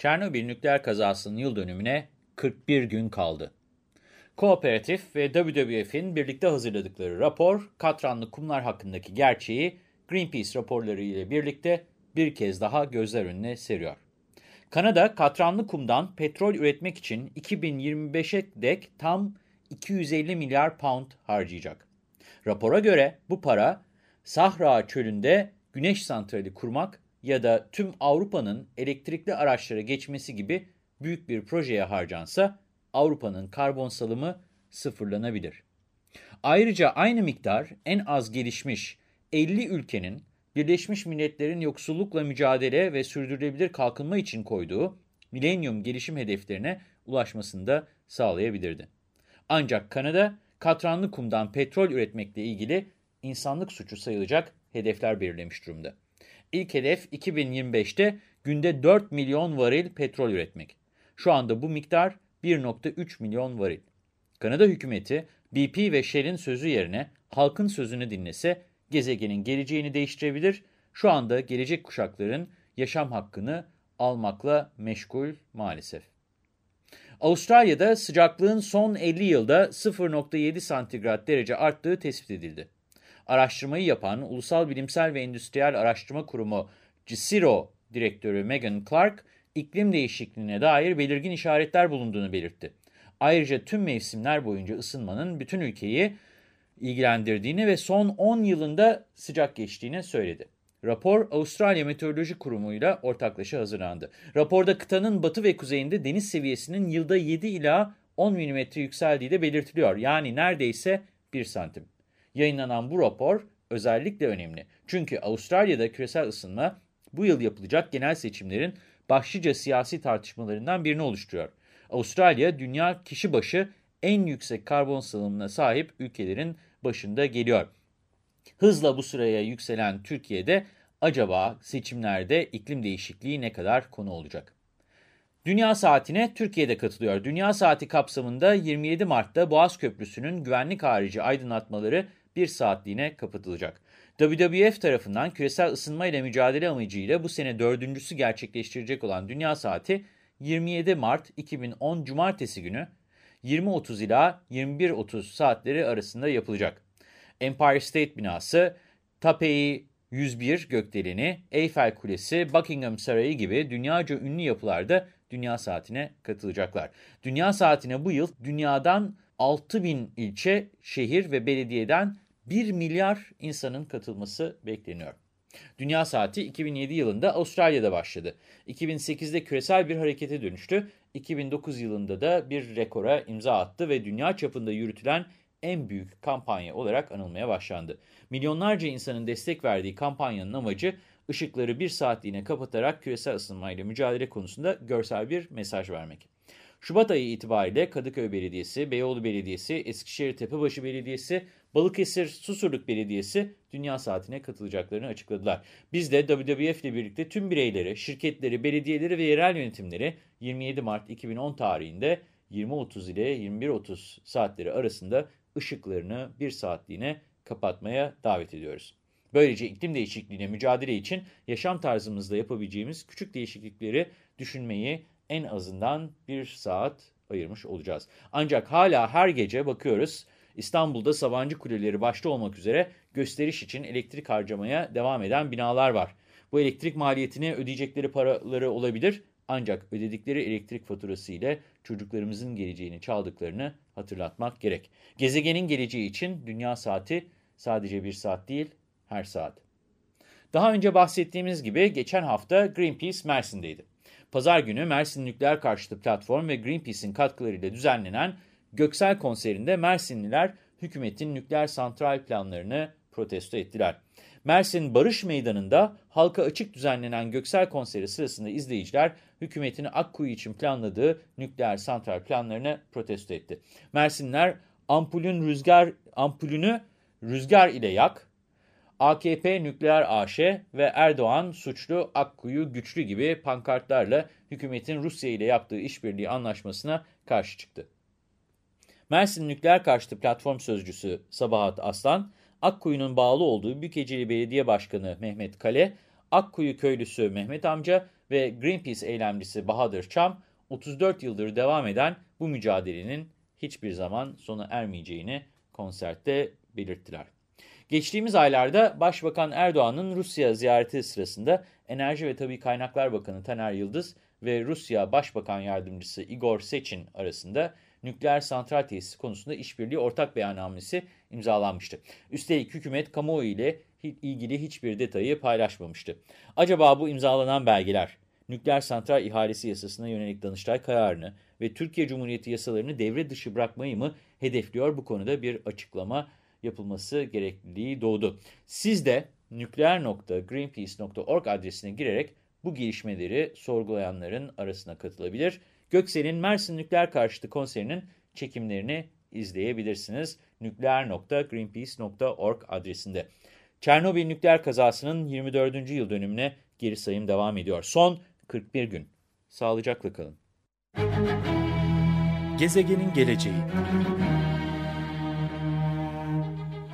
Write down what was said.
Çernobil nükleer kazasının yıl dönümüne 41 gün kaldı. Kooperatif ve WWF'in birlikte hazırladıkları rapor, katranlı kumlar hakkındaki gerçeği Greenpeace raporları ile birlikte bir kez daha gözler önüne seriyor. Kanada, katranlı kumdan petrol üretmek için 2025'e dek tam 250 milyar pound harcayacak. Rapora göre bu para, Sahra çölünde güneş santrali kurmak ya da tüm Avrupa'nın elektrikli araçlara geçmesi gibi büyük bir projeye harcansa Avrupa'nın karbon salımı sıfırlanabilir. Ayrıca aynı miktar en az gelişmiş 50 ülkenin Birleşmiş Milletler'in yoksullukla mücadele ve sürdürülebilir kalkınma için koyduğu milenyum gelişim hedeflerine ulaşmasını da sağlayabilirdi. Ancak Kanada, katranlı kumdan petrol üretmekle ilgili insanlık suçu sayılacak hedefler belirlemiş durumda. İlk hedef 2025'te günde 4 milyon varil petrol üretmek. Şu anda bu miktar 1.3 milyon varil. Kanada hükümeti BP ve Shell'in sözü yerine halkın sözünü dinlese gezegenin geleceğini değiştirebilir. Şu anda gelecek kuşakların yaşam hakkını almakla meşgul maalesef. Avustralya'da sıcaklığın son 50 yılda 0.7 santigrat derece arttığı tespit edildi. Araştırmayı yapan Ulusal Bilimsel ve Endüstriyel Araştırma Kurumu CICERO Direktörü Megan Clark, iklim değişikliğine dair belirgin işaretler bulunduğunu belirtti. Ayrıca tüm mevsimler boyunca ısınmanın bütün ülkeyi ilgilendirdiğini ve son 10 yılında sıcak geçtiğini söyledi. Rapor Avustralya Meteoroloji Kurumu ile ortaklaşa hazırlandı. Raporda kıtanın batı ve kuzeyinde deniz seviyesinin yılda 7 ila 10 mm yükseldiği de belirtiliyor. Yani neredeyse 1 santim. Yayınlanan bu rapor özellikle önemli. Çünkü Avustralya'da küresel ısınma bu yıl yapılacak genel seçimlerin başlıca siyasi tartışmalarından birini oluşturuyor. Avustralya, dünya kişi başı en yüksek karbon salımına sahip ülkelerin başında geliyor. Hızla bu sıraya yükselen Türkiye'de acaba seçimlerde iklim değişikliği ne kadar konu olacak? Dünya Saati'ne Türkiye'de katılıyor. Dünya Saati kapsamında 27 Mart'ta Boğaz Köprüsü'nün güvenlik harici aydınlatmaları bir saatliğine kapatılacak. WWF tarafından küresel ısınma ile mücadele amacıyla bu sene dördüncüsü gerçekleştirecek olan Dünya Saati 27 Mart 2010 Cumartesi günü 20.30 ila 21.30 saatleri arasında yapılacak. Empire State binası, Tapeyi 101 gökdeleni, Eiffel Kulesi, Buckingham Sarayı gibi dünyaca ünlü yapılarda Dünya Saati'ne katılacaklar. Dünya Saati'ne bu yıl dünyadan 6000 ilçe, şehir ve belediyeden 1 milyar insanın katılması bekleniyor. Dünya Saati 2007 yılında Avustralya'da başladı. 2008'de küresel bir harekete dönüştü. 2009 yılında da bir rekora imza attı ve dünya çapında yürütülen en büyük kampanya olarak anılmaya başlandı. Milyonlarca insanın destek verdiği kampanyanın amacı ışıkları bir saatliğine kapatarak küresel ısınmayla mücadele konusunda görsel bir mesaj vermek. Şubat ayı itibariyle Kadıköy Belediyesi, Beyoğlu Belediyesi, Eskişehir Tepebaşı Belediyesi, Balıkesir Susurluk Belediyesi Dünya Saati'ne katılacaklarını açıkladılar. Biz de WWF ile birlikte tüm bireyleri, şirketleri, belediyeleri ve yerel yönetimleri 27 Mart 2010 tarihinde 20.30 ile 21.30 saatleri arasında ışıklarını bir saatliğine kapatmaya davet ediyoruz. Böylece iklim değişikliğine mücadele için yaşam tarzımızda yapabileceğimiz küçük değişiklikleri düşünmeyi en azından bir saat ayırmış olacağız. Ancak hala her gece bakıyoruz İstanbul'da Sabancı Kuleleri başta olmak üzere gösteriş için elektrik harcamaya devam eden binalar var. Bu elektrik maliyetini ödeyecekleri paraları olabilir ancak ödedikleri elektrik faturası ile çocuklarımızın geleceğini çaldıklarını hatırlatmak gerek. Gezegenin geleceği için dünya saati sadece bir saat değil, her saat. Daha önce bahsettiğimiz gibi geçen hafta Greenpeace Mersin'deydi. Pazar günü Mersin Nükleer Karşıtı Platform ve Greenpeace'in katkılarıyla düzenlenen Göksel konserinde Mersinliler hükümetin nükleer santral planlarını protesto ettiler. Mersin Barış Meydanı'nda halka açık düzenlenen Göksel konseri sırasında izleyiciler hükümetin Akkuyu için planladığı nükleer santral planlarını protesto etti. Mersinler ampulün rüzgar ampulünü rüzgar ile yak, AKP nükleer AŞ ve Erdoğan suçlu Akkuyu güçlü gibi pankartlarla hükümetin Rusya ile yaptığı işbirliği anlaşmasına karşı çıktı. Mersin Nükleer Karşıtı Platform Sözcüsü Sabahat Aslan, Akkuyu'nun bağlı olduğu Bükeceli Belediye Başkanı Mehmet Kale, Akkuyu köylüsü Mehmet Amca ve Greenpeace eylemcisi Bahadır Çam, 34 yıldır devam eden bu mücadelenin hiçbir zaman sona ermeyeceğini konserde belirttiler. Geçtiğimiz aylarda Başbakan Erdoğan'ın Rusya ziyareti sırasında Enerji ve Tabi Kaynaklar Bakanı Taner Yıldız ve Rusya Başbakan Yardımcısı Igor Seçin arasında nükleer santral tesisi konusunda işbirliği ortak beyannamesi imzalanmıştı. Üstelik hükümet kamuoyu ile ilgili hiçbir detayı paylaşmamıştı. Acaba bu imzalanan belgeler nükleer santral ihalesi yasasına yönelik Danıştay kararını ve Türkiye Cumhuriyeti yasalarını devre dışı bırakmayı mı hedefliyor? Bu konuda bir açıklama yapılması gerekliliği doğdu. Siz de nükleer.greenpeace.org adresine girerek bu gelişmeleri sorgulayanların arasına katılabilir. Göksel'in Mersin Nükleer Karşıtı konserinin çekimlerini izleyebilirsiniz. nükleer.greenpeace.org adresinde. Çernobil nükleer kazasının 24. yıl dönümüne geri sayım devam ediyor. Son 41 gün. Sağlıcakla kalın. Gezegenin geleceği